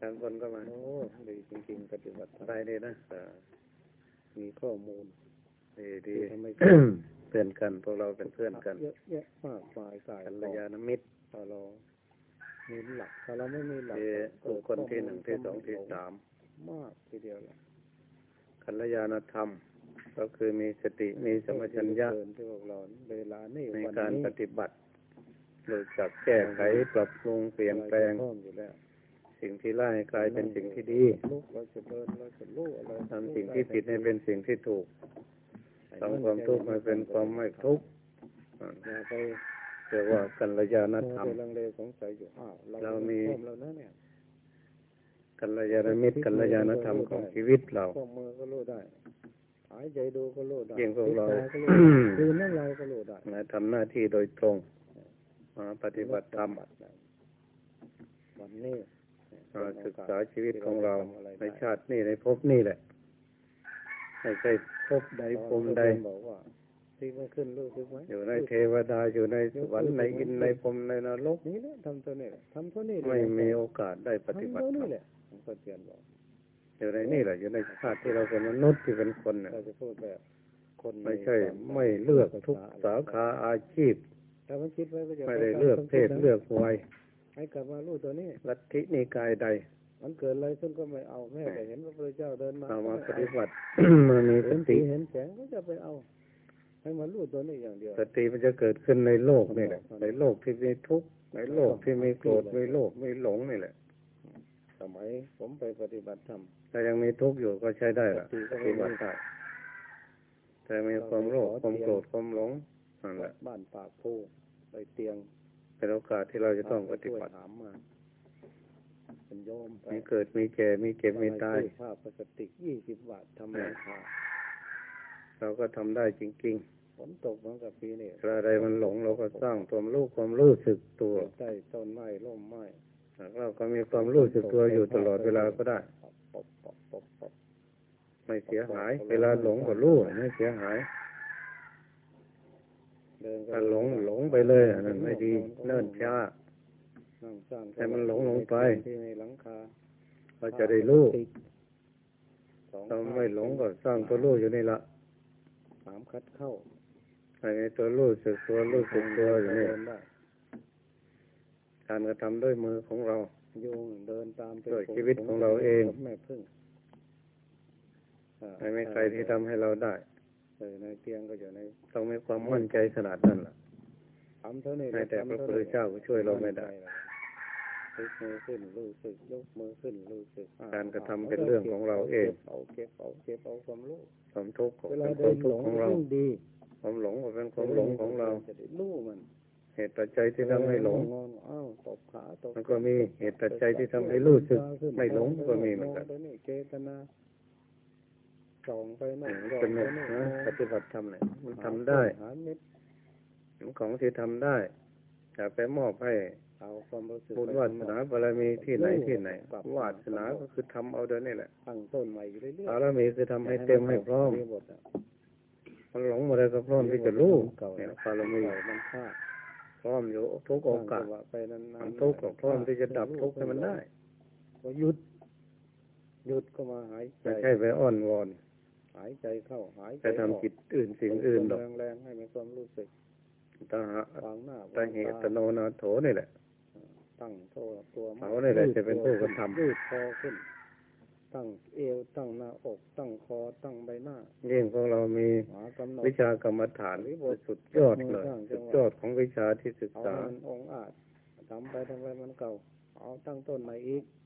บางคนก็มา โอ้ดีจริงๆปฏิบัติธรรมไปดีนะเออมีข้อมูลดีดีที่ทำให้เพื่อนกันพวกเราเป็นเพื่อนกันเยอะแยะมากมายกายกัลยาณมิตรถ้าเรามีหลักถ้าเราไม่มีหลักที่ก็บุคคลที่หนึ่งที่สองที่สามมากทีเดียวแหละกัลยาณธรรม ก็คือมีสติมีสมัชัญญะเกินที่พวกเราเวลานี่ในวันการนี้ปฏิบัติรู้จักแก้ไขปรับปรุงเปลี่ยนแปลงเราจะพร้อมอยู่แล้ว สิ่งที่ร้ายให้กลายเป็นสิ่งที่ดีลุกเราจะเดินเราจะรู้อะไรทำสิ่งที่ผิดให้เป็นสิ่งที่ถูกทำความทุกข์ให้เป็นความไม่ทุกข์อ่าอย่าไปเรียกว่ากัลยาณมัวธรรมไปลังเลสงสัยอยู่อ้าวเราเรามีพร้อมแล้วนะเนี่ยกัลยาณมิตรกัลยาณธรรมของชีวิตเราข้อมือก็รู้ได้หายใจดูก็รู้ได้เพียงพวกเราพิจณก็รู้ได้คือนั่นเราก็รู้ได้มาทำหน้าที่โดยตรงมาปฏิบัติธรรมวันนี้ มาศึกษาชีวิตของเราในชาตินี้ในภพนี้แหละไม่ใช่ภพใดภูมิใดบอกว่าที่มันขึ้นรู้สึกไหมอยู่ในเทวดาอยู่ในสวรรค์ในอินทร์ในพรหมในนรกนี่แหละทำตัวนี้แหละทำตัวนี้ไม่มีโอกาสได้ปฏิบัติทำธรตัวรนี้มแหละผมก็เตียนบอกอยู่ในนี่แหละอยู่ในชาติที่เราเป็นมนุษย์ที่เป็นคนเนี่ยเราจะพูดแบบคนไม่ใช่ ไม่เลือกทุกสาขาอาชีพถ้ามันคิดไว้ก็จะไม่ได้เลือกเพศเลือกวัย ให้กลับมารู้ตัวนี้ลัทธินิกายใด มันเกิดอะไรขึ้นก็ไม่เอาแม่แต่เห็นพระพุทธเจ้าเดินมาเอามาก็ปไฏิบัติมันมีสเห็นติสีเห็นแสงก็จะไปเอา ให้มารู้ตัวนี้อย่างเดียวสติมันจะเกิดขึ้นในโลกนี่แหละในโลกที่มีทุกข์ในโลกที่มีโกรธมีโลภมีหลงนี่แหละสมัยผมไปปฏิบัติธรรมถ้ายังมีทุกข์อยู่ก็ใช้ได้ละสติก็ปไม่ฏิมีบัติได้แต่มีความโลภความโกรธความหลงนั่นแหวัละดบ้านปากโพไปเตียง เป็นโอกาสที่เราจะต้องปฏิบัติถามมาเป็นโยมไปมีเกิดมีแก่มีเก็บมีตายภาพพลาสติกยี่สิบบาททำราคาเราก็ทำได้จริงฝนตกเหมือนกับปีนี้ๆเวลาใดมันหลงเราก็สร้างความรู้ความรู้สึกตัวใต้ต้นไม้ร่มไม้เราก็มีความรู้สึกตัวอยู่ตลอดเวลาก็ได้ปบปบปบปบไม่เสียหาย เวลาหลงก็รู้ไม่เสียหาย เดินก็ถ้าหลงหลงไปเลยอันนั้นไม่ดีเนิ่นช้านั่งสร้างให้มันหลงลงไปที่ในหลังคาเราจะได้รู้สองเราไม่หลงก็สร้างตัวรู้อยู่นี่ละสามคัดเข้าให้มีตัวรู้สึกตัวรู้สึกตัวอยู่นี่เดินได้การกระทำด้วยมือของเราโยงเดินตามไปด้วยชีวิตของเราเองผมแม่พึ่งอ่าไม่มีใครที่ทำให้เราได้เออ ในเตียงก็อยู่ในต้องมีความมั่นใจขนาดนั้นล่ะทำเท่านี้แม้แต่พระพุทธเจ้าก็ช่วยเราไม่ได้ยกมือขึ้นรู้สึกยกมือขึ้นรู้สึกอ่การกระทำเป็นเรื่องของเราเองก็บเอาเก็บเอาเก็บเอาความรู้ความทุกข์ก็เวเป็ลานคเดิวามนทุหลกข์งของเรายิ่งดีความหลงก็เป็นความหลงของเราจะได้รู้มันเหตุปัจจัยที่ทำให้หลงงอนอ้าวตบขาตบมันก็มีเหตุปัจจัยที่ทำให้รู้สึก ไม่หลงก็มีเหมือนกันตัวนี้เจตนา ส่องไปโน่นเป็นส่เนี่อยงไปนะโน่นปฏิบัติธรรมเนี่ยมันทำได้หาเม็ดเป็นของที่ทำได้อย่าไปมอบให้เอาความรู้สึกบุญวาสนาบารมีที่ไหนที่ไหนวาสนาก็คือทำเอาเดินนี่แหละตั้งต้นใหม่อยู่เรื่อยๆบารมีคือทำให้เต็มให้พร้อมมีบทอะมันหลงมาเลยก็พร้อมที่จะรู้เก่าเนี่ยนะบารมีเก่ามันฆ่าพร้อมอยู่ทุกโอกาสตั้งจังหวะไปนานๆมันทุกข์ก็พร้อมที่จะดับทุกข์ให้มันได้ก็หยุดหยุดก็มาหายใจไม่ใช่ไปอ้อนวอน หายใจเข้าหายใจไปทำจิตอื่นสิ่งอื่นหรอกแรงๆให้มีความรู้สึกตาหะวางหน้าตาเหตุตโนนาโถนี่แหละ ตั้งโตตัวเขาเนี่ยแหละจะเป็นผู้กระทำยืดคอขึ้น ตั้งเอวตั้งหน้าอก ตั้งคอตั้งใบหน้ายิ่งพวกเรามีหากำหนดวิชากรรมฐานสุดยอดเลยสุดยอดของวิชาที่ศึกเอาษามันองค์อาจทำไปทำไปมันเก่า เอาตั้งต้นใหม่อีกให้มัน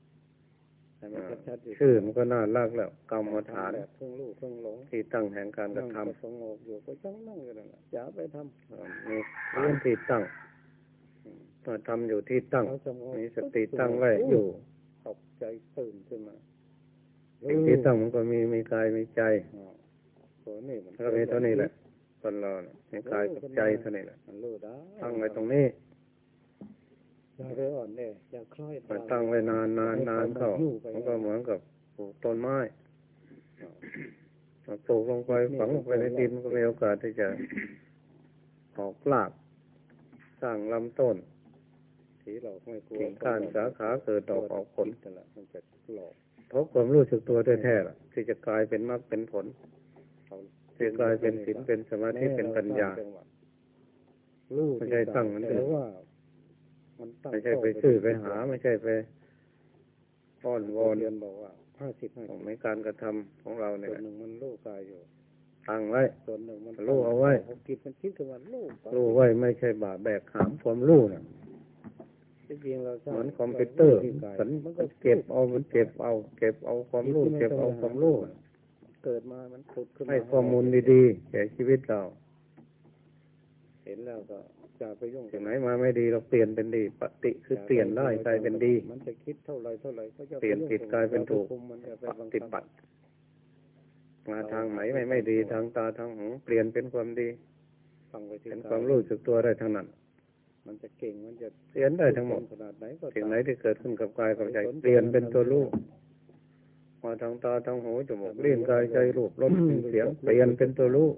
ชัดๆอยู่ชื่อมันก็น่ารักแล้วกรรมฐานแบบเพิ่งรู้เพิ่งหลงที่ตั้งแห่งการกระทนั่งสงบอยู่ก็จ้องนั่งอยู่นั่นแหละอย่าไปทำมีพื้นที่ตั้งมาทำอยู่ที่ตั้งำเขาสงบมีสติตั้งไว้อยู่ตกใจตื่นขึ้นมาสิ่งที่ตั้งมันก็มีมีกายมีใจอ๋อตัวนี้มันแล้วก็มีเท่านี้แหละคนเราเนี่ยมีกายกับใจเท่านี้แหละมันรู้ได้ตั้งไว้ตรงนี้ อย่าไปอ่อนแออย่าคล้อยมาตั้งไว้นานนานนานเข้าอยู่ไปมันก็เหมือนกับปลูกต้นไม้เราปลูกลงไปฝังลงไปในดินมันก็มีโอกาสที่จะออกรากสร้างลำต้นผีหลอกไม่กลัวกิ่งก้านสาขาเกิดดอกออกผลนั่นแหละมันจะหลอกเพราะความรู้สึกตัวแท้ๆล่ะที่จะกลายเป็นมรรคเป็นผลเขาที่กลายเป็นศีลเป็นสมาธิเป็นปัญญาลูกไม่ใช่ตั้งมันแต่ว่ามันตั้ง ไม่ใช่ไปซื้อไปหา ไม่ใช่ไปอ้อนวอนเรียนบอกว่าห้าสิบห้าของสิบในการกระทำของเราเนี่ยส่วนหนึ่งมันลูกกายอยู่ตั้งไว้ส่วนหนึ่งมันรู้เอาไว้พกิจมันคิดขึ้นมาลูกรู้ไว้ไม่ใช่บาแบกหามความรู้น่ะที่จริงเราสร้างเหมือนคอมพิวเตอร์ที่กายสันมันก็ก็เก็บเอามันเก็บเอา เก็บเอาความรู้เก็บเอาความรู้เกิดมามันผุดขึ้นมาให้ข้อมูลดีๆแก่ชีวิตเรา เห็นแล้วก็ จะไปยุ่งถึงไหนมาไม่ดีเราเปลี่ยนเป็นดีปฏิคือเปลี่ยนได้กลายเป็นดี มันจะคิดเท่าไรเท่าไรก็จะเปลี่ยนผิดกลายเป็นถูกคุมมันจะไปปบังคับฏิบัติมาทางไหนไม่ไม่ดีทางตาทางหูเปลี่ยนเป็นความดีฟังไปที่เป็นกยความรู้สึกตัวได้ทั้งนั้นมันจะเก่งมันจะเปลี่ยนได้ทั้งหมดขนาดไหนก็สิ่งตามไหนที่เกิดขึ้นกับกายกับใจเปลี่ยนเป็นตัวรู้มาทางตาทางหูจมูกลิ้นกายใจรูปรสกลิ่นเสียงเปลี่ยนเป็นตัวรู้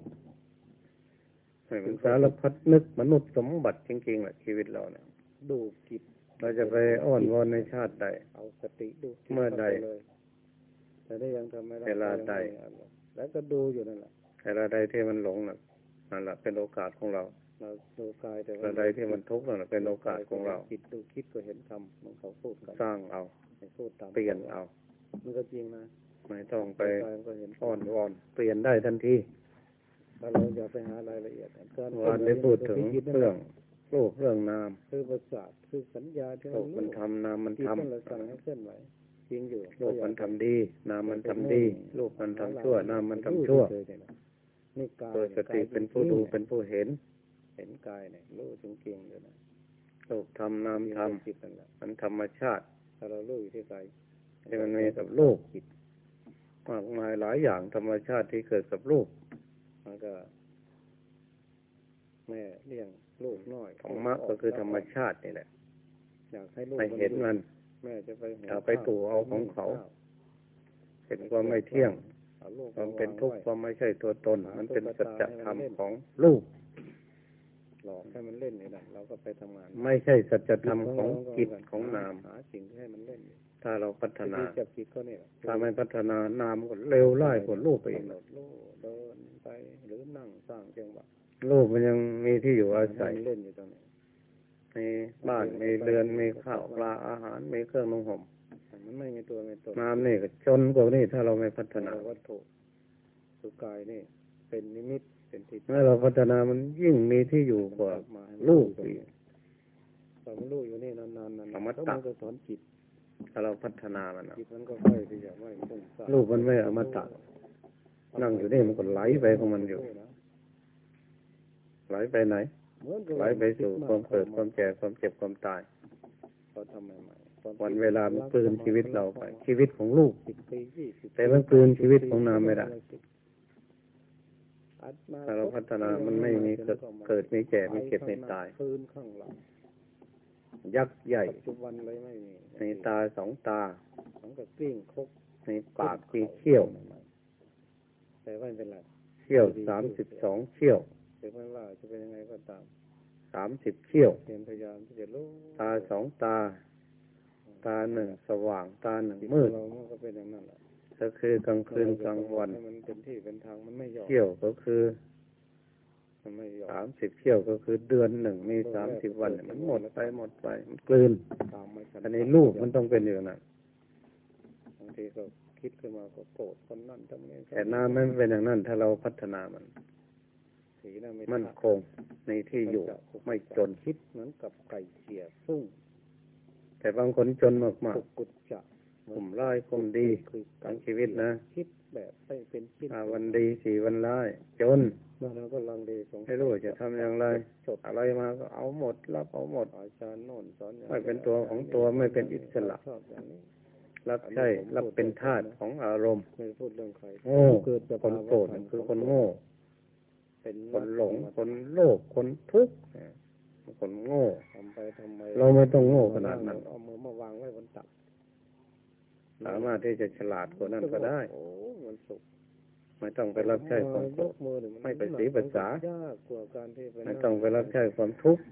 ให้มันสารพัดนึกมนุษย์สมบัติจริงๆแหละชีวิตเราเนี่ยดูจิตเราจะไปอ้อนวอนในชาติใด เอาสติดูจิตเมื่อใดข้าไปเลยแต่ได้ยังทำไม่ได้เวลาใดแล้วก็ดูอยู่นั่นแหละแต่ละใดที่มันหลงน่ะนั่นแหละเป็นโอกาสของเราเราดูกายแต่แต่ละใดที่มันทุกข์นั่นแหละเป็นโอกาสของเราจิตดูคิดก็เห็นธรรมมันเขาพูดกันสร้างเอาให้พูดตามเปลี่ยนเอา มันก็จริงนะไม่ต้องไปกายมันก็เห็นอ้อนวอนเปลี่ยนได้ทันทีถ้า เราอย่าไปหารายละเอียดการวานได้พูดถึงเรื่องโลกเรื่องนามคือประสาทคือสัญญาที่โลเรากมันทำนามมันจิตทำมันเราสั่งให้เคลื่อนไหวจริงอยู่โลกมันทำดี นามมันทำดี โลกมันทำชั่วนามมันทำชั่วนี่กายโดยสติเป็นผู้ดูเป็นผู้เห็น เห็นกายเนี่ยรู้จริงๆเลยนะโลกทำนามทจิตนั่นแหละำมันธรรมชาติถ้าเรารู้อยู่ที่กายที่มันมีกับโลกมากมายหลายอย่างธรรมชาติที่เกิดกับโลก มันก็แม่เลี้ยงลูกน้อยธรรมะก็คือธรรมชาตินี่แหละอยากให้ลูกไปเห็นมันแม่จะไปหุงอย่าไปตู่เอาของเขาข้วเห็นความไม่เที่ยงเอาลูกความเป็นทุกข์วางความไไม่ใช่ตัวตน มันเป็นสัจธรรมของลูกหลอกให้มันเล่นนี่แหละเราก็ไปทำงาน ไม่ใช่สัจธรรมของจิตของนามหาสิ่งที่ให้มันเล่นอยู่ถ้าเราพัฒนาจับจิตก็เนี่ยถ้าไม่พัฒนานามก็เร็วไล่กว่าลูกไปอีกกำห นดลูกเดินไป หรือนั่งสร้างจังหวะลูกมันยังมีที่อยู่อาศัยให้มันเล่นอยู่ตรงนี้มีบ้านมีเรือนมีข้าวปลาอาหารมีเครื่องนุ่งห่มมันไม่มีตัวไม่ตนน้ำนี่ก็จนกว่านี้ถ้าเราไม่พัฒนาวัตถุคือกายนี่ เป็นนิมิตเป็นทิฏฐิเมื่อเราพัฒนามันยิ่งมีที่อยู่กว่ามาให้มันลูกอยู่ตรงอีกนี้เรามันลูกอยู่นี่นานๆนานๆอมตะแล้วมันก็สอนจิตถ้าเราพัฒนามันนะจิตมันก็ค่อยที่จะไม่ฟุ้งซ่านลูกมันไม่อมตะ นั่งอยู่นี่มันก็ไหลไปของมันอยู่ ไหลไปไหนเหมือนกับไหลไปสู่ความเกิดความแก่ความเจ็บความตายเราทำใหม่ๆความวันเวลามันกลืนชีวิตเราไป ชีวิตของลูกสิบปียี่สิบแต่มันกลืนชีวิตของนามไม่ได้อัดมถ้าเราพัฒนามันไม่มีเกิดเกิดมีแก่มีเจ็บมีตายคืนข้างหลังยักษ์ใหญ่ปัจจุบันเลยไม่มีมีตาสองตามันก็กลิ้งคกมีปากมีเขี้ยว แต่ว่าไม่เป็นไรเขี้ยวสามสิบสองเขี้ยวถึงแม้ว่าจะเป็นยังไงก็ตามสามสิบเขี้ยวเพียรพยายามที่จะรู้ตาสองตา ตาหนึ่งสว่างตาหนึ่งจิตมืดเรามันก็เป็นอย่างนั้นแหละก็คือกลางคืนกลางวันให้มันเป็นที่เป็นทางมันไม่ยอมเขี้ยวก็คือมันไม่ยอมสามสิบเขี้ยวก็คือเดือนหนึ่งมีสามสิบวันเนี่ยมันหมดไปหมดไปมันกลืนตามไม่ทันอันนี้ลูกมันต้องเป็นอย่างนั้นบางทีก็ คิดขึ้นมาก็โกรธคนนั่นทำนี้แต่น้ำไม่เป็นอย่างนั้น ถ้าเราพัฒนามันสีน่ะไม่มั่นคงในที่อยู่ไม่จนคิดเหมือนกับไก่เขี่ยฟุ้งแต่บางคนจนมากปุกกุจจะๆกลุ่มร้ายกลุ่มดีคือทั้งชีวิตนะคิดแบบไม่เป็นคิดอ่าวันดีสี่วันร้ายจนแล้วเราก็ลังเลสงสัยไม่รู้จะทำอย่างไรจดอะไรมาก็เอาหมดรับเอาหมดอาจารย์โน่นสอนอย่างไม่เป็นตัวของตัวไม่เป็นอิสระชอบอย่างนี้ รับใช้รับเป็นทาสของอารมณ์ไม่ได้พูดเรื่องใครโง่เกิดจากคนโกรธนั่นคือคนโง่เป็นคนหลงคนโลภคนทุกข์เนี่ยคนโง่ทำไปทำไมเราไม่ต้องโง่ขนาดนั้นเอามือมาวางไว้บนตักสามารถที่จะฉลาดกว่านั้นก็ได้โอ้มันสุขไม่ต้องไปรับใช้ความโกรยธกมือเนี่ยนไม่ไปสีภาษายากกว่าการที่ไปไม่ต้องไปรับใช้ความทุกข์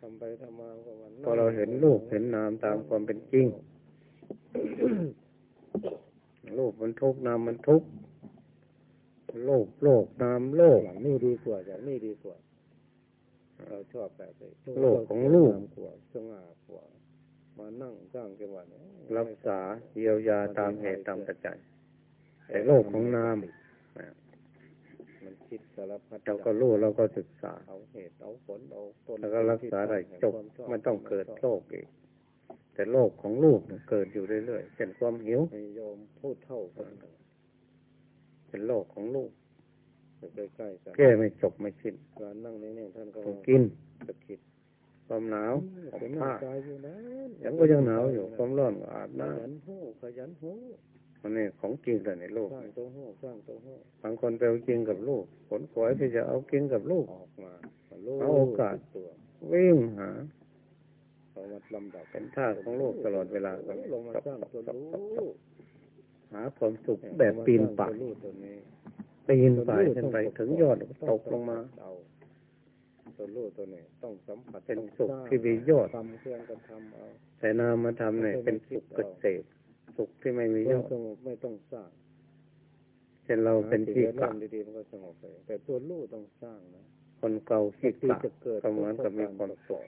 ทำไปทำมาก็มันพอเราเห็นรูปเห็นนามตามความเป็นจริง รูปมันทุกข์นามมันทุกข์โลกโลกนามโลกอย่างนี้ดีกว่าอย่างนี้ดีกว่าเราชอบแบบนี้โลกของลูกงามกว่าสง่ากว่ามานั่งสร้างจังหวะนี้รักษาเยียวยาตามเหตุตามปัจจัยแต่โลกของนามมันคิดสารพัดเราก็รู้เราก็ศึกษาเอาเหตุเอาผลเอาต้นแล้วก็รักษาได้จบความชอบไม่ต้องเกิดโรคอีก แต่โรคของลูกเนี่ยเกิดอยู่เรื่อยๆเช่นความหิวให้โยมพูดเท่ากันเป็นโรคของลูกอยู่ใกล้ๆกันแก้ไม่จบไม่สิ้นการนั่งนี่เนี่ยท่านก็ต้องกินจะคิดความหนาวอเป็อนกหน้าผ้าใจอยู่นะยังก็ยังหนาวอยู่ความร้อนก็อาบขน้ยันหูขยันหูำมันนี่ของจริงแต่ในโลกสร้างตัวหูสร้างตัวหูบางคนไปเอาจริงกับลูกผลขวายที่จะเอากินกับลูกออกมาลูกเอาโอกาสตัววิ่งหา เขามาลำดับเป็นท่าของลูกตลอดเวลาก็ลงมาสร้างตัวรู้หาความสุขแบบปีนป่ายตัวรู้ตัวนี้ปีนป่ายขึ้นไปถึงยอดก็ตกลงมาเอาตัวรู้ตัวนี้ต้องสัมผัสเป็นต้องสุขสร้างที่มียอดทำเครื่องกระทำเอาแต่นามธรรมเนี่ยเป็นสุขเกษมสุขที่ไม่มีคยวามอดสงบไม่ต้องสร้างเช่นเราเป็นที่หกะสิ่งแวดล้อมดีๆมันก็สงบไปแต่ตัวรู้ต้องสร้างนะคนเก่าขี้ที่กะจะเกิดก็เหมือนกับมีความสุข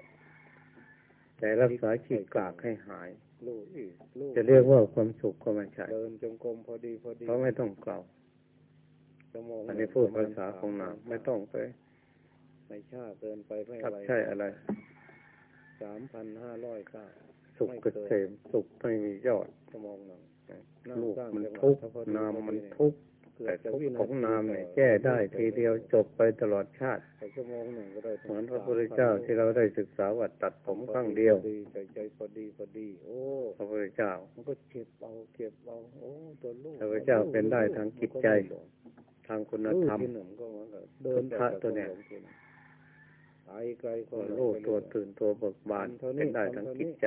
แต่รักษาขี้กากให้หายรู้อีกรู้จะเรียกว่าความสุขก็ไม่ใช่เดินจงกรมพอดีพอดีเพราะไม่ต้องเกล่าวชั่วโมงอันนี้พูดภาษาของนามไม่ต้องไปไม่ช้าเกินไปไม่ทัอะบไรใช่อะไรสามพันห้าร้อยเก้าสุขเกษมสุขไม่มียอดชั่วโมงหนึ่งลูกมันทุกข์นามมันทุกข์ แต่ทุกข์ของนามเนี่ยแก้ได้ทีเดียวจบไปตลอดชาติชั่วโมงหนึ่งก็ได้เหมือนพระพุทธเจ้าที่เราได้ศึกษาว่าตัดผมครั้งเดียวพอใจใจพอดีพอดีโอ้พระพุทธเจ้ามันก็เก็บเอาเก็บเอาโอ้ตัวลูกพระพุทธเจ้าเป็นได้ทางจิตใจ ทางคุณธรรมที่หนึ่งก็เหมือนกับเดินพระตัวเนี่ยไปไกลก็ตัวรู้ตัวตื่นตัวเบิกบานเป็นได้ทั้งจิตใจ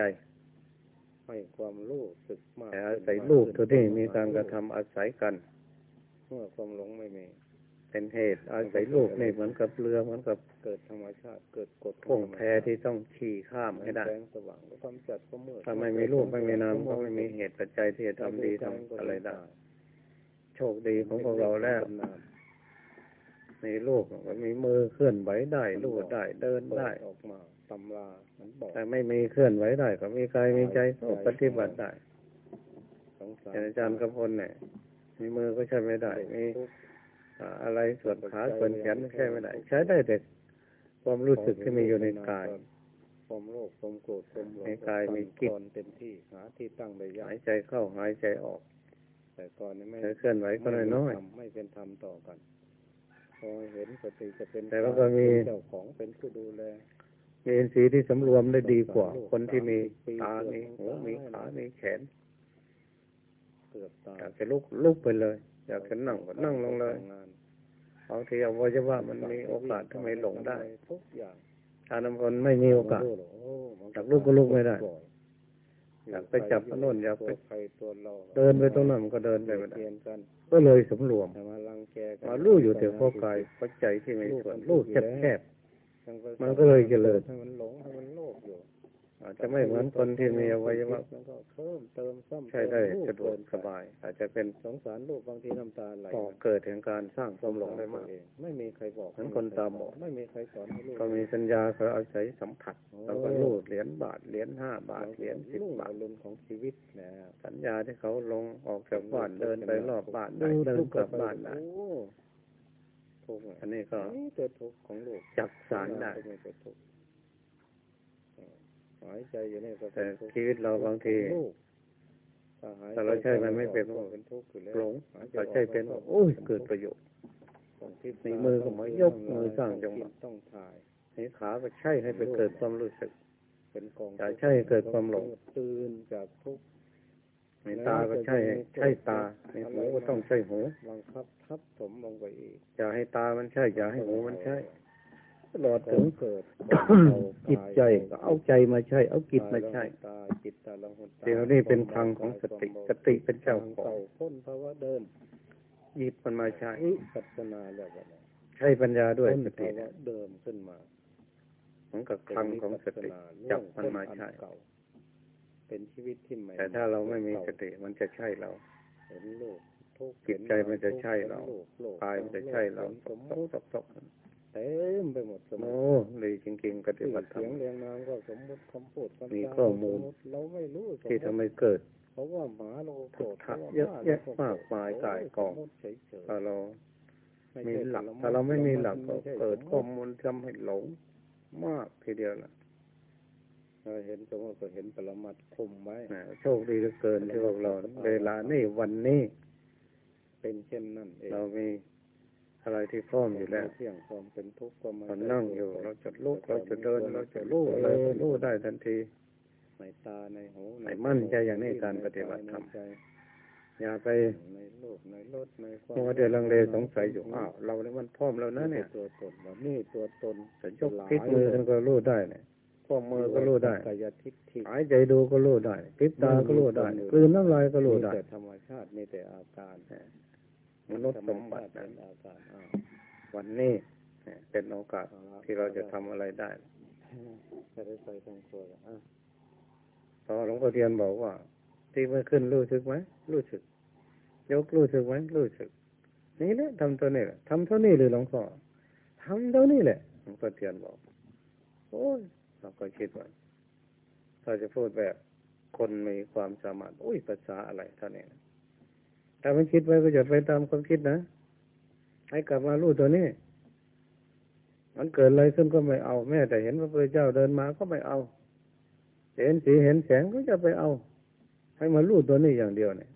ให้ความรู้สึกมากแต่อาศัยลูกตัวนี้มีการกระทำอาศัยกัน เมื่อความหลงไม่มี เป็นเหตุอาศัยลูกนี่เหมือนกับเรือเหมือนกับเกิดธรรมชาติ เกิดกฎพ่วงแพที่ต้องขี่ข้ามให้ได้แสงสว่างก็กำจัดก็มืดถ้าไม่มีลูกไม่มีนามก็ไม่มีเหตุปัจจัยที่จะทำดีทำอะไรได้ โชคดีของพวกเราแล้วมีลูกก็มีมือเคลื่อนไหวได้ลูกได้เดินได้ออกมาตำรามันบอกแต่ไม่มีเคลื่อนไหวได้ก็มีกายมีใจก็ปฏิบัติได้สงสารอย่างอาจารย์กำพลเนี่ย มีมือก็ใช้ไม่ได้ มีอ่าอะไรส่วนขาส่วนแขนก็ใช้ไม่ได้ ใช้ได้แต่ความรู้สึกที่มีอยู่ในกายความโลภความโกรธความหลงในกายมีจิตตเต็มที่หาที่ตั้งได้ยาหากยใจเข้าหายใจออก แต่ก่อนนี้ไม่แต่เคลื่อนไหวก็น้อยไม่เป็นธรรมต่อกันพอเห็นสติจะเป็นแต่ว่าก็มีเป็นเจ้าของเป็นผู้ดูแลๆมีอินทรีย์ที่สำรวมได้ดีกว่า คนที่มีตามีหูมีขามีแขนเกื อบตายอยากจะลุกลุกไปเลย อยากจะนั่งก็นั่งลงเลยทำงานบางทีอวัยวะมันมีโอกาสทำไมหลงได้ทุกอย่างถ้านำคนไม่มีโอกาสอยากลุกก็ลุกไม่ได้อยากไปจับพนนอยากไปตัวใครตัวเราเดินไปตรงนั้นมันก็เดินไปไม่ได้เปลี่ยนกันก็เลยสำรวมแต่มาลังแกกันมาลู่อยู่แต่พอกายพอใจที่ไม่ส่วนลู่แคบมันก็เลยเจริญ อาจจะไม่เหมือนคนที่มีอวัยวะมันก็เพิ่มเติมซ้ำใช้ได้เติมสะดวกสบาย อาจจะเป็นสงสารลูกบางทีน้ำตาไหลก่อเกิดแห่งการสร้างความหลงได้มากเองไม่มีใครบอกเหมือนคนตาบอดไม่มีใครสอนให้ลูกก็มีสัญญาเขาอาศัยสัมผัสแล้วก็ลู่เหรียญบาทเหรียญห้าบาทเหรียญสิบบาทอารมณ์ของชีวิตนะสัญญาที่เขาลงออกจากบ้านเดินไปรอบบ้านได้เดินกลับบ้านได้โอ้ทุกข์อันนี้ก็นี่ตัวทุกข์ของลูกจักสารได้ ไม่ตัวทุกข์เออ หายใจอยู่นี่ก็แต่เป็นทุกข์ชีวิตเราบางทีลูกถ้าหายแต่เราใช้มันไม่เป็นก็เป็นทุกข์อยู่แล้วหลงหายใจเราใช้เป็นว่าโอ้ยเกิดประโยชน์ต้องคิดในมือก็มายกมือสร้างจังหวะต้องถ่ายในขาก็ใช่ให้ไปเกิดความรู้สึกเป็นกองอย่าใช่ให้เกิดความหลงตื่นจากทุกข์ในตาก็ใช่ใช่ตาในหูก็ต้องใช่หูบังคับทับถมลงไปอีกอย่าให้ตามันใช่อย่าให้หูมันใช่ ตลอดถึงเกิดจิตใจก็เอาใจมาใช่ เอากิจมาใช่ตาจิตตาลังหุตาสิ่งเหล่านี้เป็นพลังของสติสติเป็นเจ้าของเต่าพ้นภาวะเดิมหยิบมันมาใช้ปัจนาแล้วก็ใช้ปัญญาด้วยพ้นสติภาวะเดิมขึ้นมาเหมือนกับคลังของสติจับมันมาใช้เก่าเป็นชีวิตที่ใหม่แต่ถ้าเราไม่มีสติมันจะใช่เราเห็นโลกทุกข์จิตใจมันจะใช่เราห็นโลกโลกกายมันจะใช่เราห็นสมตมกติตกตกเต็มไปหมดสมมโอ้ติดีจริงๆปฏิบัติธรเสีรยงมเรียงนามก็สมมติคำพูดคำมีจาข้อมูลสติเราไม่รู้สมที่มทำติให้เกิดเขาว่าหมาเราโกรธพุทธะขาว่าเยอะแยะบ้มากมายก่ายกองสมมุติเฉยๆถ้าเราไใช่มีหลักปมถ้าเราไม่มีหลักก็ไใช่เกิดสมข้อมุติมูลทำให้หลงมากทีเดียวล่ะเราเห็นสมมติก็เห็นปรมัดคุมไว้นะโชคดีเหลือเกินที่พวกเราเวลานี้วันนี้ เป็นเช่นนั้นเองเรามี อะไรที่พร้อมอยู่แล้วเที่ยงความเป็นทุกข์ก็มาเรานั่งอยู่ เราจะลุกเราจะเดิน เราจะรู้อะไรก็รู้ได้ทันทีในตาในหูให้มั่นใจอย่างนี้การปฏิบัติธรรมในใจอย่าไปในโลกในรถในความมัวแต่ลังเลสงสัยอยู่อ้าวเราเนี่ยมันพร้อมแล้วนะเนี่ยตัวตนว่านี่ตัวตนแต่ยกพลิกมือกันก็รู้ได้เนี่ยข้อมือก็รู้ได้กายทิฏฐิหายใจดูก็รู้ได้พลิบตาก็รู้ได้กลืนน้ำลายก็รู้ได้มีแต่ธรรมชาติมีแต่อาการ มนุษย์สมบัติธรนั้รนมชาติเป็นอาการอ้าววันนี้เนี่ยเป็นโอกาสที่เราจะทำอะไรได้จะได้ไปทางครัวแล้วอะพอหลวงพ่อเทียนบอกว่า ที่ไม่ขึ้นรู้สึกไหมรู้สึก ยกรู้สึกไหมรู้สึก นี่แหละทำตัวนี้แหละทำเท่านี้เลยหลวงพ่อทำเท่านี้แหละหลวงพ่อเทียนบอก โอ้ยเราก็คิดว่าถ้าจะพูดแบบคนมีความสามารถ อุ้ยภาษาอะไรเท่านี้นะ ถ้ามันคิดไว้ก็อย่าไปตามความคิดนะ ให้กลับมารู้ตัวนี้ มันเกิดอะไรขึ้นก็ไม่เอา แม้แต่เห็นพระพุทธเจ้าเดินมาก็ไม่เอา เห็นสีเห็นแสงก็จะไปเอา ให้มารู้ตัวนี้อย่างเดียวเนี่ย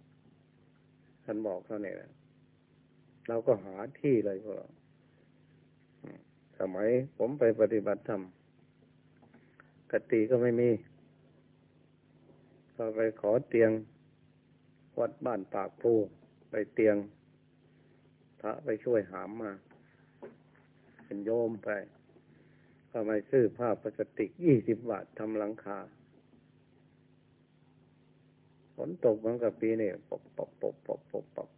ท่านบอกเท่านี้นะเราก็หาที่เลยพวกเราสมัยผมไปปฏิบัติธรรมกติก็ไม่มีก็ไปขอเตียงวัดบ้านปากภู ไปเตียง พระไปช่วยหามมา เป็นโยมไปก็ไมซื้อผ้าพลาสติกยี่สิบบาททำหลังคาฝนตกเหมือนกับปีนี้ปบปบปบปบปบปบ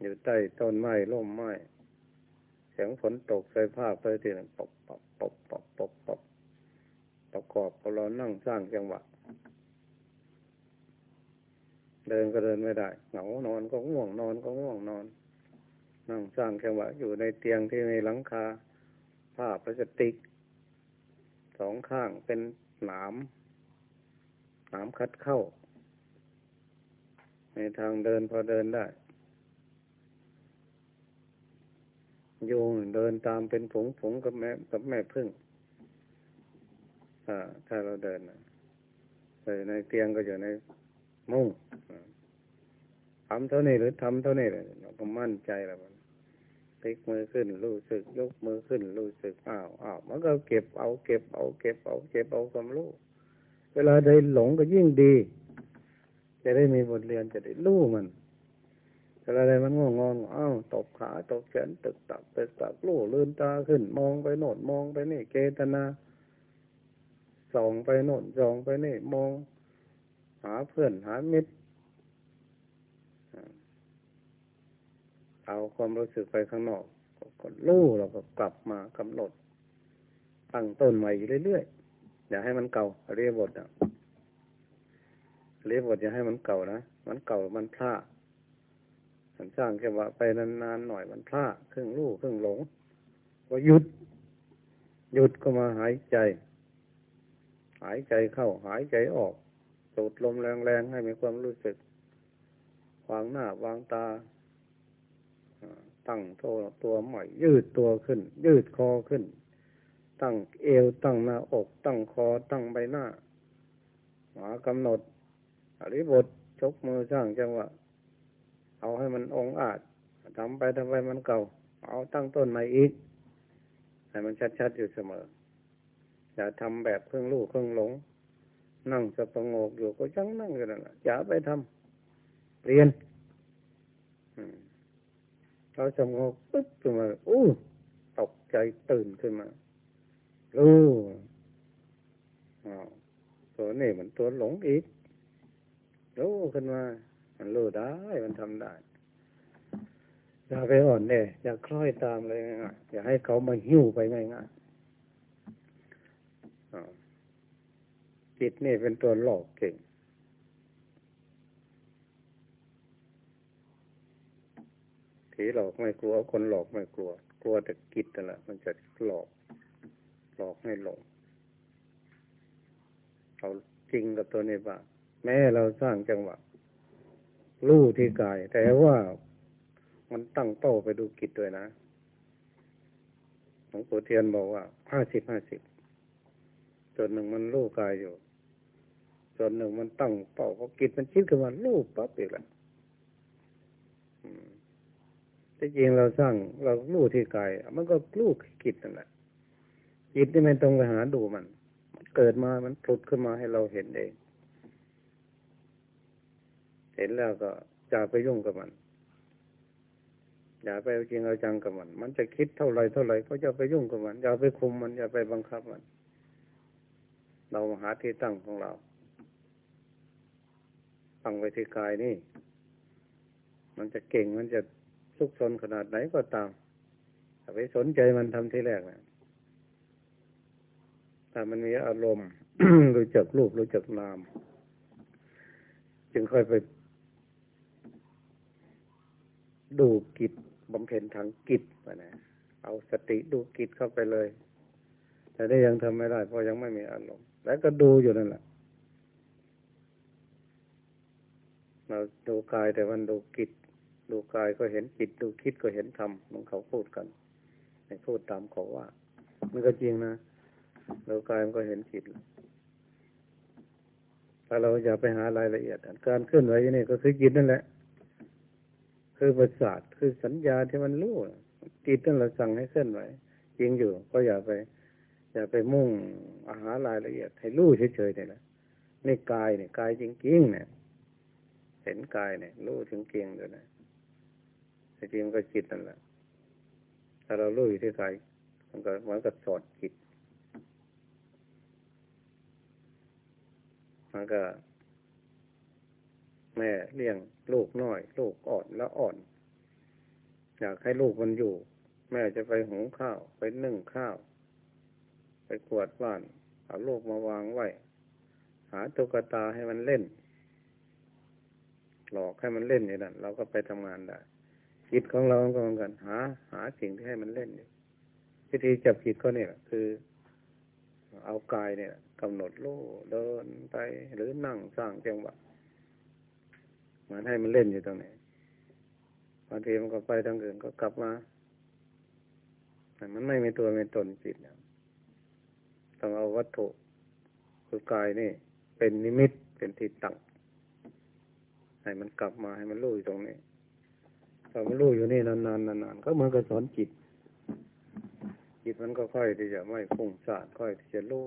อยู่ใต้ต้นไม้ร่มไม้เสียงฝนตกใส่ผ้าไปทีนึงปบปบปบปบปบปบประกอบกับเรานั่งสร้างจังหวะ เดินก็เดินไม่ได้ เหงานอนก็ง่วงนอนก็ง่วงนอน นั่งสร้างจังหวะอยู่ในเตียงที่มีหลังคาผ้าพลาสติกสองข้างเป็นหนามหนามคัดเข้า ในทางเดินพอเดินได้โยงเดินตามเป็นผงผงกับแม่กับแม่พึ่งอ่าถ้าเราเดินนะแต่ในเตียงก็อยู่ใน มุ้งอ่าทำเท่านี้หรือทำเท่านี้เลยเราก็มั่นใจแล้วมันพลิกมือขึ้นรู้สึก ยกมือขึ้นรู้สึกอ้าวอ้าวมันก็เก็บเอาเก็บเอาเก็บเอาเก็บเอาความรู้เวลาใดหลงก็ยิ่งดี จะได้มีบทเรียนจะได้รู้มันเวลาใดมันง่วงงอนอ้าวตบขาตบแขนตึกตักตึกตักลู่ลืนตาขึ้น มองไปโน่นมองไปนี่เจตนาส่องไปโน่นส่องไปนี่มอง หาเพื่อนหามิตรเอาความรู้สึกไปข้างนอกก็ก็รู้เราก็กลับมากำหนด ตั้งต้นใหม่เรื่อยๆอย่าให้มันเก่าเรียบทอะเรียบทอย่าให้มันเก่านะมันเก่ามันพลาดมันสร้างแค่ว่าไปนานๆหน่อยมันพลาดครึ่งรู้ครึ่งหลง ก็หยุด หยุดก็มาหายใจ หายใจเข้า หายใจออก สูดลมแรงๆให้มีความรู้สึกวางหน้าวางตาตั้งโตตัวใหม่ยืดตัวขึ้น ยืดคอขึ้น ตั้งเอวตั้งหน้าอก ตั้งคอตั้งใบหน้าหากำหนดอริบทชกมือสร้างจังหวะเอาให้มันองอาจทำไปทำไปมันเก่า เอาตั้งต้นใหม่อีกให้มันชัดๆอยู่เสมออย่าทำแบบเครื่องลูกเครื่องหลง นั่งสะงกอยู่ก็ยังนั่งอยู่นั่นแหละอย่าไปทำเปลี่ยนอืมเราสงบปุ๊บขึ้นมาอู้ตกใจตื่นขึ้นมารู้อ้าวตัวนี้มันตัวหลงอีกรู้ขึ้นมา มันรู้ได้ มันทำได้ อย่าไปอ่อนแออย่าคล้อยตามเลยง่ายๆอย่าให้เขามาหิ้วไปง่ายๆ จิตนี่เป็นตัวหลอกเก่ง ผีหลอกไม่กลัว คนหลอกไม่กลัว กลัวแต่กิจนั่นแหละมันจะหลอก หลอกให้หลงเอาจริงกับตัวนี้บ้างแม้เราสร้างจังหวะรู้ที่กาย แต่ว่ามันตั้งเป้าไปดูกิจด้วยนะหลวงปู่เทียนบอกว่าห้าสิบห้าสิบ ส่วนหนึ่งมันรู้กายอยู่ ส่วนหนึ่งมันตั้งเป้าเพรากิจมันคิดขึ้นมารู้ปั๊บอีกแล้วที่จริงเราสร้างเรารู้ที่กาย มันก็รู้กิจนั่นแหละจิตนี่มันตรงไปหาดูมันเกิดมา มันผุดขึ้นมาให้เราเห็นเอง เห็นแล้วก็จะไปยุ่งกับมัน อย่าไปเอาจริงเอาจังกับมัน มันจะคิดเท่าไรเท่าไรก็จะไปยุ่งกับมัน อย่าไปคุมมัน อย่าไปบังคับมัน เรามหาที่ตั้งของเราตั้งไว้ที่กายนี่ มันจะเก่งมันจะสุกซนขนาดไหนก็ตามอย่าไปสนใจมันทำที่แรกนะถ้ามันมีอารมณ์รู้จักรูปรู้จักนาม จึงค่อยไป ดูกิจบำเพ็ญทางกิจนะเอาสติดูกิจเข้าไปเลย แต่ได้ยังทำไม่ได้ เพราะยังไม่มีอารมณ์แล้วก็ดูอยู่นั่นแหละเราดูกายแต่มันดูกิจดูกายก็เห็นจิต ดูคิดก็เห็นธรรมมันเขาพูดกันในพูดตามเขาว่า มันก็จริงนะดูกายมันก็เห็นจิตถ้าเราอย่าไปหารายละเอียด การเคลื่อนไหวนี่ก็คือจิตนั่นแหละ คือประสาทคือสัญญาที่มันรู้จิตนั่นเราสั่งให้เคลื่อนไหวจริงอยู่ ก็อย่าไป อย่าไปมุ่งอาหารรายละเอียด ให้รู้เฉยๆนี่แหละนี่กายเนี่ยกายจริงๆเนี่ยเห็นกายเนี่ยรู้ถึงเกียงด้วยนะแต่จริงก็จิตนั่นแหละถ้าเรารู้อยู่ที่กายมันก็เหมือนกับสอดจิตมันก็ แม่เลี้ยงลูกน้อย ลูกอ่อนแล้วอ่อน อยากให้ลูกมันอยู่ แม่จะไปหุงข้าว ไปนึ่งข้าว ไปกวาดบ้าน เอาลูกมาวางไว้ หาตุ๊กตาให้มันเล่น หลอกให้มันเล่นอย่างนั้นเราก็ไปทำงานได้จิตของเราก็เหมือนกัน หา หาสิ่งที่ให้มันเล่นวิธีจับจิตก็เนี่ยคือ เอากายเนี่ยกำหนดรู้เดินไปหรือนั่งสร้างจังหวะมันให้มันเล่นอยู่ตรงนี้บางทีมันก็ไปทางอื่นก็กลับมาแต่มันไม่มีตัวมีตนจิตเนี่ย ต้องเอาวัตถุคือกายนี่ เป็นนิมิตเป็นที่ตั้งให้มันกลับมาให้มันรู้อยู่ตรงนี้พอมันรู้อยู่นี่นานๆนานๆก็เหมือนกับสอนจิต จิตมันก็ค่อยที่จะไม่ฟุ้งซ่านค่อยที่จะรู้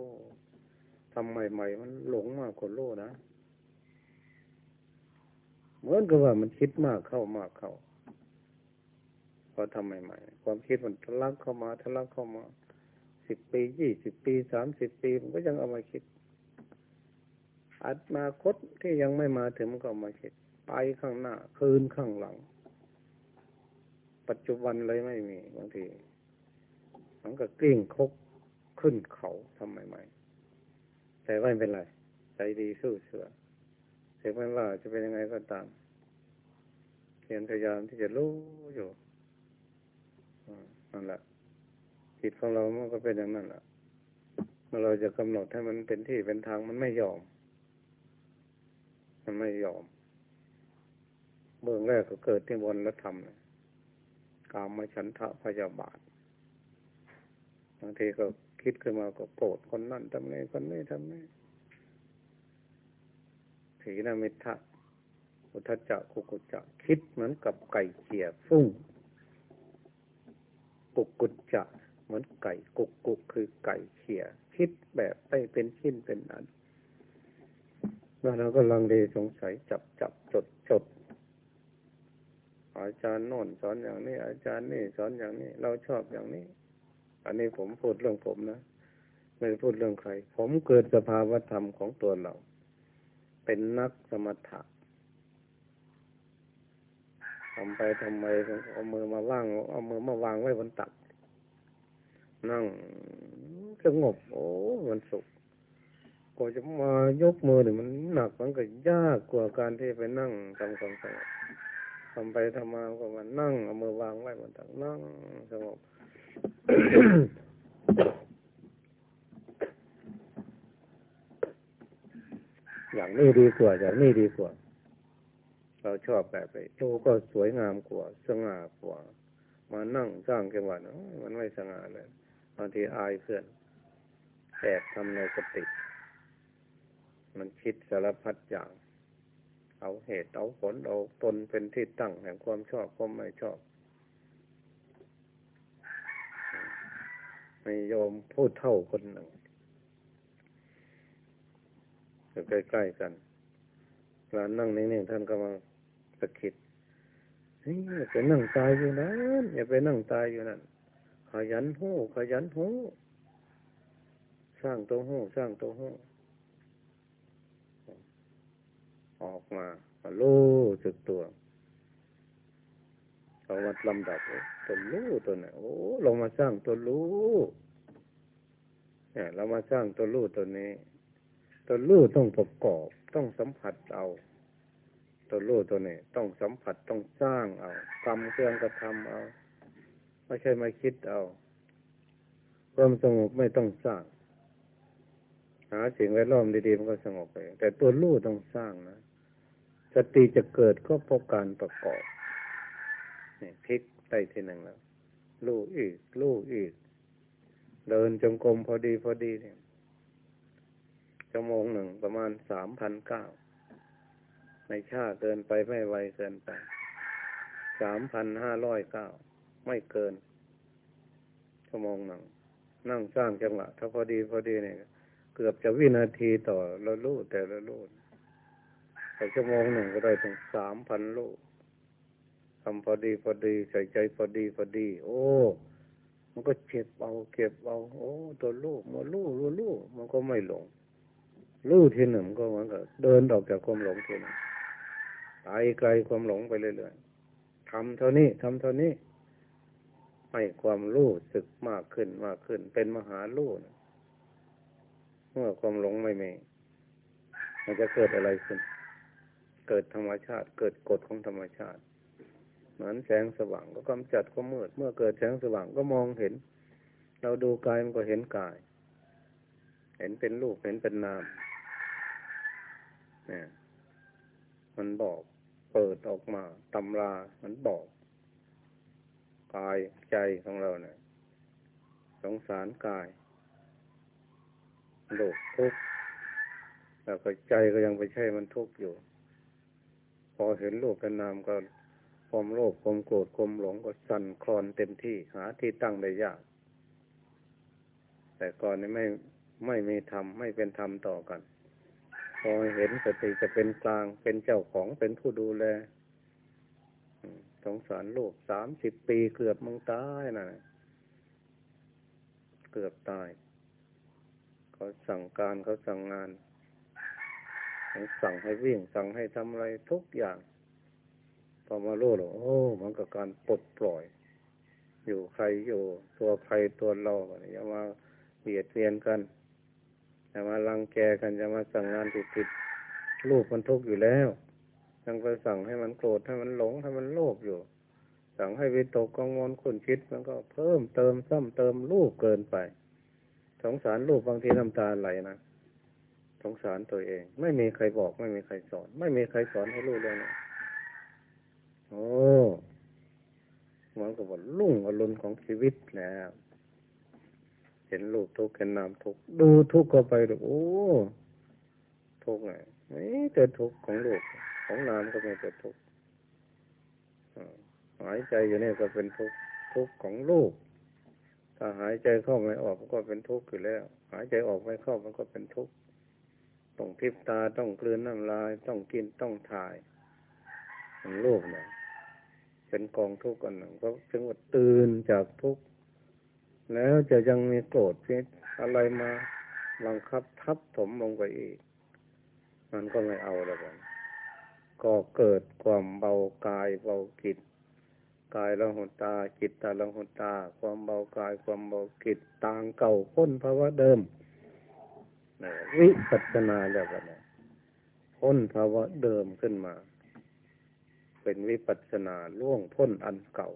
ทำใหม่ๆมันหลงมากกว่ารู้นะเหมือนกับว่ามันคิดมากเข้ามากเข้าพอทำใหม่ๆความคิดมันทะลักเข้ามาทะลักเข้ามา สิบปียี่สิบปีสามสิบปีมันก็ยังเอามาคิดอัตมาคตที่ยังไม่มาถึงมันก็มาคิด ไปข้างหน้า คืนข้างหลัง ปัจจุบันเลยไม่มีบางทีมันก็กลิ้งคกขึ้นเขาทำใหม่ๆแต่ไม่เป็นไร ใจดีสู้เสือถึงแม้ว่าจะเป็นยังไงก็ตามเพียรพยายามที่จะรู้อยู่นั่นแหละ จิตของเรามันก็เป็นอย่างนั้นแหละเมื่อเราจะกำหนดให้มันเป็นที่เป็นทางมันไม่ยอม มันไม่ยอม เบื้องแรกก็เกิดที่บนแล้วทำกามมาฉันทะพยาบาทบางทีก็คิดขึ้นมาก็โกรธคนนั่นทำนี่คนนี้ทำนี่ถีนมิทะอุทจจะกุกุจจะคิดเหมือนกับไก่เขี่ยฟุ้งกุกุจจะ เหมือนไก่กุกกุกคือไก่เขี่ยคิดแบบไปเป็นชิ้นเป็นอันแล้วเราก็ลังเลสงสัยจับจับจดจดอาจารย์โน่นสอนอย่างนี้ อาจารย์นี่สอนอย่างนี้ เราชอบอย่างนี้ อันนี้ผมพูดเรื่องผมนะไม่พูดเรื่องใคร ผมเกิดสภาวธรรมของตัวเรา เป็นนักสมถะทำไปทำไมเอามือมาว่าง เอามือมาวางไว้บนตัก นั่งสงบ โอ้มันสุขกว่าจะมายกมือเนี่ยมันหนักมันก็ยากกว่าการที่ไปนั่งทำความสงบทำไปทำมาก็มานั่งเอามือวางไว้บนตักนั่งสงบอย่างนี้ดีกว่าอย่างนี้ดีกว่า เราชอบแบบไปโชก็สวยงามกว่า สง่ากว่า มานั่งสร้างจังหวะเนมันไม่สง่าเลยางทีอายเพื่อนแอบทำในสติ มันคิดสารพัดอย่าง เอาเหตุเอาผลเอาตนเป็นที่ตั้งแห่งความชอบความไม่ชอบไม่ยอมพูดเท่าคนหนึ่งอยู่ใกล้ๆกันเวลานั่งนิ่งๆท่านก็มาสะกิดเฮ้ยอย่าไปนั่งตายอยู่นั้นอย่าไปนั่งตายอยู่นั่น ขยันหูขยันหูสร้างตัวหูสร้างตัวหูออกมามารู้สึกตัวเอาวัดลำดับตัวรู้ตัวไหนโอ้ลงมาสร้างตัวรู้เนี่ยเรามาสร้างตัวรู้ตัวนี้ ตัวรู้ต้องประกอบ ต้องสัมผัสเอา ตัวรู้ตัวนี้ ต้องสัมผัสต้องสร้างเอากรรมเครื่องกระทำเอา ไม่ใช่มาคิดเอา ความสงบไม่ต้องสร้าง หาสิ่งแวดล้อมดีๆมันก็สงบไปแต่ตัวรู้ต้องสร้างนะสติจะเกิดก็เพราะการประกอบนี่พลิกได้ทีหนึ่งแล้วรู้อีกรู้อีก เดินจงกรมพอดีพอดีเนี่ยชั่วโมงหนึ่งประมาณสามพันเก้าในชาเกินไปไม่ไวเกินไปสามพันห้าร้อยเก้า ไม่เกินชั่วโมงหนึ่งนั่งสร้างจังหวะถ้าพอดีพอดีเนี่ยเกือบจะวินาทีต่อละลูกแต่ละลูกแต่ชั่วโมงหนึ่งก็ได้ถึงสามพันลูกทำพอดีพอดีใส่ใจพอดีพอดี โอ้มันก็เจ็บเอาเก็บเอาโอ้ตัวลูกมาลูกลูกลูกมันก็ไม่หลง ลูกทีหนึ่งก็เหมันก็เดินออกจากความหลงทีหนึ่งไปไกลความหลงไปเรื่อยๆทำเท่านี้ทำเท่านี้ ให้ความรู้สึกมากขึ้นมากขึ้น เป็นมหาลูกเมื่อความหลงไม่มีมันจะเกิดอะไรขึ้น เกิดธรรมชาติ เกิดกฎของธรรมชาติ เหมือนแสงสว่างก็กำจัดความมืด เมื่อเกิดแสงสว่างก็มองเห็น เราดูกายมันก็เห็นกาย เห็นเป็นรูปเห็นเป็นนามเนี่ยมันบอก เปิดออกมาตำรา มันบอก กายใจของเราเนี่ยสงสารกายโลกทุกข์แล้วก็ใจก็ยังไปใช่มันทุกข์อยู่ พอเห็นโลกกันนามก็ความโลภความโกรธความหลงก็สั่นคลอนเต็มที่หาที่ตั้งได้ยาก แต่ก่อนนี้ไม่ไม่มีธรรมไม่เป็นธรรมต่อกัน พอเห็นสติจะเป็นกลางเป็นเจ้าของเป็นผู้ดูแล สงสารโลกสามสิบปีเกือบมึงตายนะเกือบตาย เขาสั่งการเขาสั่งงานเขาสั่งให้วิ่ง สั่งให้ทำอะไรทุกอย่าง พอมาลูกหรอโอ้มันกับการปลดปล่อย อยู่ใครอยู่ตัวใครตัวเราอย่ามาเบียดเบียนกันอย่ามาลังแกกันอย่ามาสั่งงานผิดผิดลูกมันทุกข์อยู่แล้ว ยังไปสั่งให้มันโกรธให้มันหลงให้มันโลภอยู่ สั่งให้วิตกกังวลขุนคิดมันก็เพิ่มเติมซ้ำเติมลูกเกินไป สงสารลูกบางทีน้ำตาไหลนะสงสารตัวเอง ไม่มีใครบอกไม่มีใครสอน ไม่มีใครสอนให้ลูกเลยนะโอ้เหมือนกับว่าลุ่งอรุณของชีวิตแล้วเห็นลูกทุกข์เห็นน้ำทุกข์ดูทุกข์เข้าไปเลยโอ้ทุกข์ไงไม่แต่ทุกข์ของลูก ของนามก็ไม่เป็นทุกข์หายใจอยู่นี่ก็เป็นทุกข์ทุกข์ของลูกถ้าหายใจเข้าไม่ออกก็เป็นทุกข์อยู่แล้ว หายใจออกไม่เข้ามันก็เป็นทุกข์ต้องพิบตาต้องกลืนน้ำลายต้องกินต้องถ่ายมันโลกเนี่ยเป็นกองทุกข์อันหนึ่งเพราะถึงว่าตื่นจากทุกข์แล้วจะยังมีโกรธพิษอะไรมาบังคับทับถมลงไปอีก มันก็ไม่เอาแล้วกัน ก็เกิดความเบากายเบาจิตกายละหุตาจิตตาละหุตา ความเบากายความเบาจิตต่างเก่าพ้นภาวะเดิมนะวิปัสนาแล้วกันนะพ้นภาวะเดิมขึ้นมา เป็นวิปัสนาล่วงพ้นอันเก่า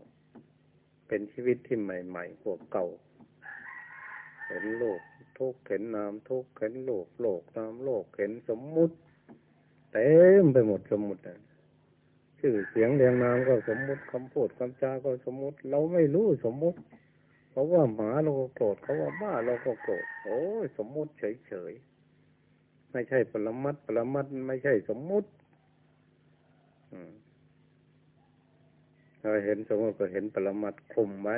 เป็นชีวิตที่ใหม่ๆกว่าเก่า เห็นโลกทุกเห็นนามทุกเห็นโลกโลกนามโลกเห็นสมมุติ เต็มไปหมดสมมุติชื่อเสียงเรียงนามก็สมมุติคำพูดคำจาก็สมมุติ เราไม่รู้สมมุติเขาว่าหมาเราก็โกรธเขาว่าบ้าเราก็โกรธโอ้ยสมมุติเฉยๆไม่ใช่ปรมัตถ์ปรมัตถ์ไม่ใช่สมมุติเราเห็นสมมติก็เห็นปรมัตถ์คุมไว้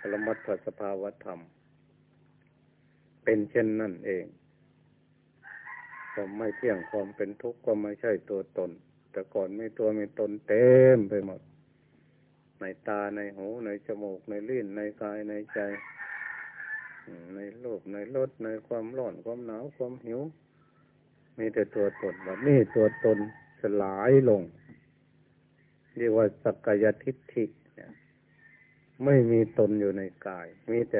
ปรมัตถสภาวธรรม เป็นเช่นนั่นเอง ความไม่เที่ยงความเป็นทุกข์ก็ไม่ใช่ตัวตน แต่ก่อนมีตัวมีตนเต็มไปหมด ในตาในหูในจมูกในลิ้นในกายในใจ ในโลกในรสในความร้อนความหนาวความหิว มีแต่ตัวตนวันนี้ตัวตนสลายลงเรียกว่าสักกายทิฏฐิไม่มีตนอยู่ในกาย มีแต่